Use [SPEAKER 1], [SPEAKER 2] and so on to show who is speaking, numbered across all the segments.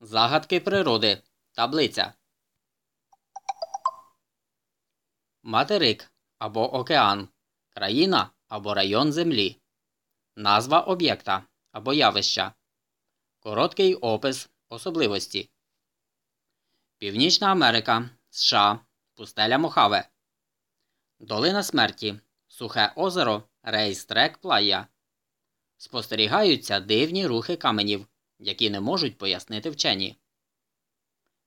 [SPEAKER 1] Загадки природи. Таблиця. Материк або океан. Країна або район Землі. Назва об'єкта або явища. Короткий опис особливості. Північна Америка. США. Пустеля Мохаве. Долина смерті. Сухе озеро Рейстрек Плая. Спостерігаються дивні рухи каменів, які не можуть пояснити вчені.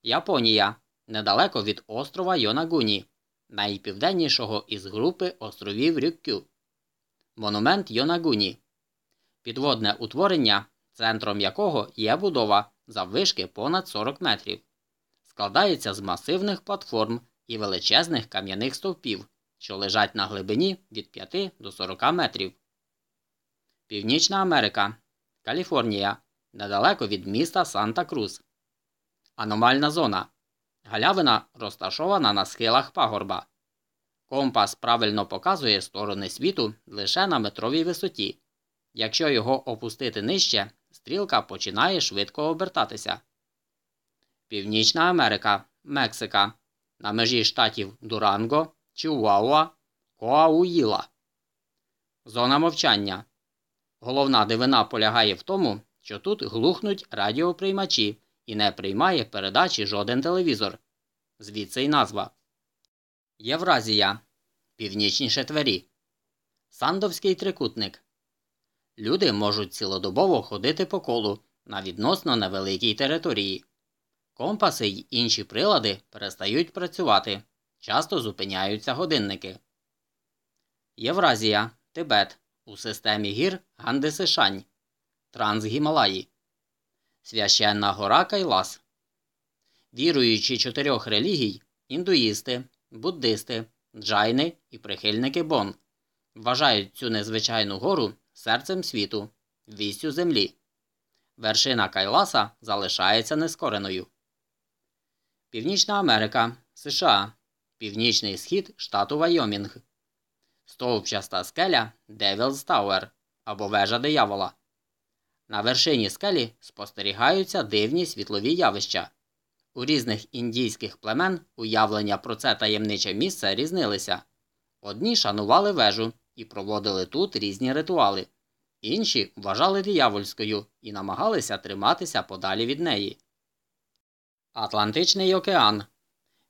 [SPEAKER 1] Японія недалеко від острова Йонагуні, найпівденнішого із групи островів Рюккю. Монумент Йонагуні. Підводне утворення, центром якого є будова заввишки понад 40 метрів. Складається з масивних платформ і величезних кам'яних стовпів, що лежать на глибині від 5 до 40 метрів. Північна Америка. Каліфорнія. Недалеко від міста Санта-Крус. Аномальна зона. Галявина розташована на схилах пагорба. Компас правильно показує сторони світу лише на метровій висоті. Якщо його опустити нижче, стрілка починає швидко обертатися. Північна Америка. Мексика. На межі штатів Дуранго, Чиуауа, Коауїла. Зона мовчання. Головна дивина полягає в тому, що тут глухнуть радіоприймачі і не приймає передачі жоден телевізор. Звідси й назва. Євразія. Північніше Твері. Сандовський трикутник. Люди можуть цілодобово ходити по колу на відносно невеликій території. Компаси й інші прилади перестають працювати. Часто зупиняються годинники. Євразія. Тибет. У системі гір Гандесишань. Трансгімалаї. Священна гора Кайлас. Віруючі чотирьох релігій індуїсти, буддисти, джайни і прихильники Бон вважають цю незвичайну гору серцем світу, вістю землі. Вершина Кайласа залишається нескореною. Північна Америка, США, Північний схід штату Вайомінг. Стовпчаста скеля Девілз Тауер або вежа диявола. На вершині скелі спостерігаються дивні світлові явища. У різних індійських племен уявлення про це таємниче місце різнилися. Одні шанували вежу і проводили тут різні ритуали, інші вважали диявольською і намагалися триматися подалі від неї. Атлантичний океан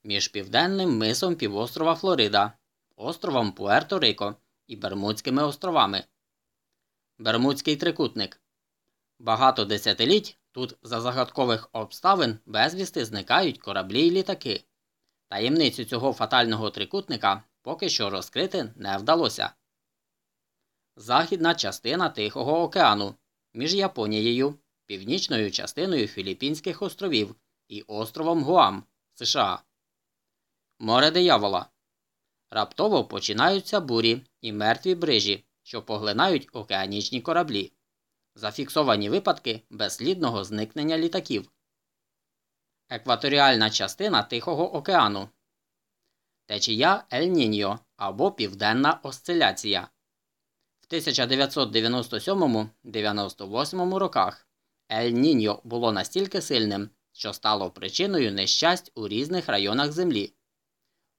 [SPEAKER 1] між південним мисом півострова Флорида, островом Пуерто-Рико і Бермудськими островами. Бермудський трикутник. Багато десятиліть тут за загадкових обставин безвісти зникають кораблі й літаки. Таємницю цього фатального трикутника поки що розкрити не вдалося. Західна частина Тихого океану між Японією, північною частиною Філіппінських островів і островом Гуам США. Море диявола. Раптово починаються бурі і мертві брижі, що поглинають океанічні кораблі. Зафіксовані випадки безслідного зникнення літаків. Екваторіальна частина Тихого океану. Течія Ель-Ніньо або Південна осциляція. В 1997-98 роках Ель-Ніньо було настільки сильним, що стало причиною нещасть у різних районах Землі.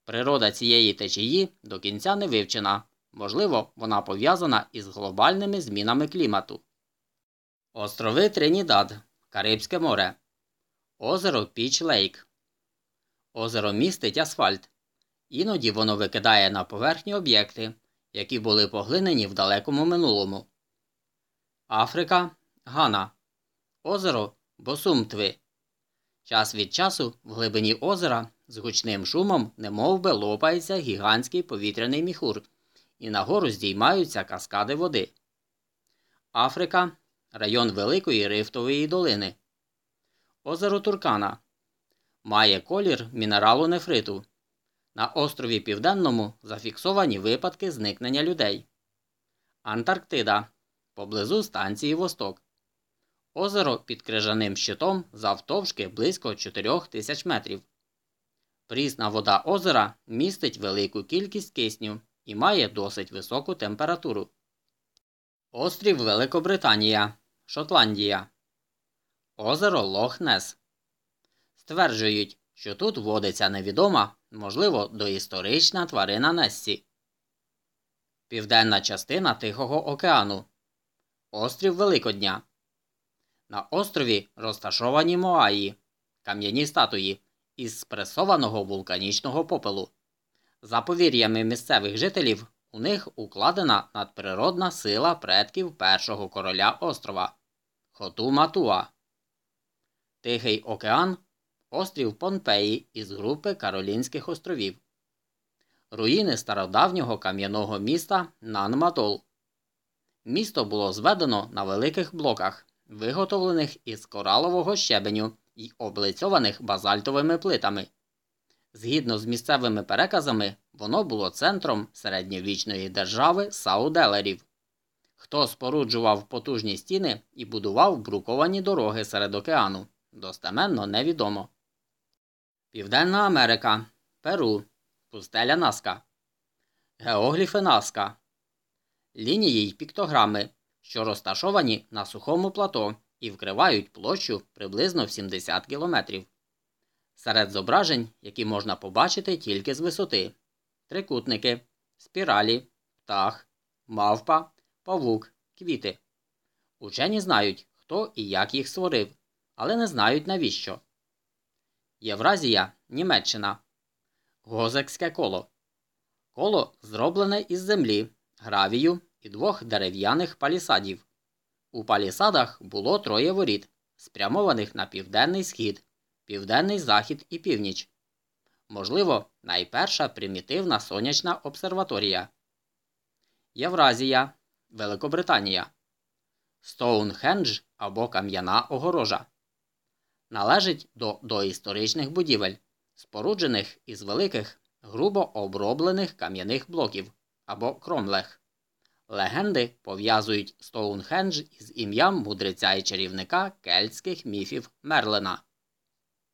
[SPEAKER 1] Природа цієї течії до кінця не вивчена, можливо, вона пов'язана із глобальними змінами клімату. Острови Тринідад, Карибське море, Озеро Піч Лейк. Озеро містить асфальт. Іноді воно викидає на поверхні об'єкти, які були поглинені в далекому минулому. Африка Гана. Озеро Босумтви. Час від часу в глибині озера з гучним шумом немовби лопається гігантський повітряний міхур, і нагору здіймаються каскади води. Африка район Великої Рифтової долини. Озеро Туркана має колір мінералу нефриту. На острові Південному зафіксовані випадки зникнення людей. Антарктида поблизу станції Восток. Озеро під крижаним щитом завтовшки близько 4 тисяч метрів. Прісна вода озера містить велику кількість кисню і має досить високу температуру. Острів Великобританія. Шотландія. Озеро Лох-Нес. Стверджують, що тут водиться невідома, можливо, доісторична тварина Нессі. Південна частина Тихого океану. Острів Великодня. На острові розташовані Моаї, кам'яні статуї із спресованого вулканічного попелу. За повір'ями місцевих жителів, у них укладена надприродна сила предків першого короля острова Хоту-Матуа. Тихий океан острів Понпеї із групи Каролінських островів. Руїни стародавнього кам'яного міста Нанматол. Місто було зведено на великих блоках, виготовлених із коралового щебеню і облицьованих базальтовими плитами. Згідно з місцевими переказами, воно було центром середньовічної держави Сауделерів. Хто споруджував потужні стіни і будував бруковані дороги серед океану, достеменно невідомо. Південна Америка, Перу, пустеля Наска, Геогліфи Наска, лінії й піктограми, що розташовані на сухому плато і вкривають площу приблизно в 70 кілометрів. Серед зображень, які можна побачити тільки з висоти: трикутники, спіралі, птах, мавпа, павук, квіти. Учені знають, хто і як їх створив, але не знають навіщо. Євразія Німеччина. Гозекське коло. Коло зроблене із землі, гравію і двох дерев'яних палісадів. У палісадах було троє воріт, спрямованих на південний схід, південний захід і північ. Можливо, найперша примітивна сонячна обсерваторія. Євразія, Великобританія. Стоунхендж або Кам'яна огорожа. Належить до доісторичних будівель, споруджених із великих, грубо оброблених кам'яних блоків або кромлех. Легенди пов'язують Стоунхендж із ім'ям мудреця і чарівника кельтських міфів Мерлина.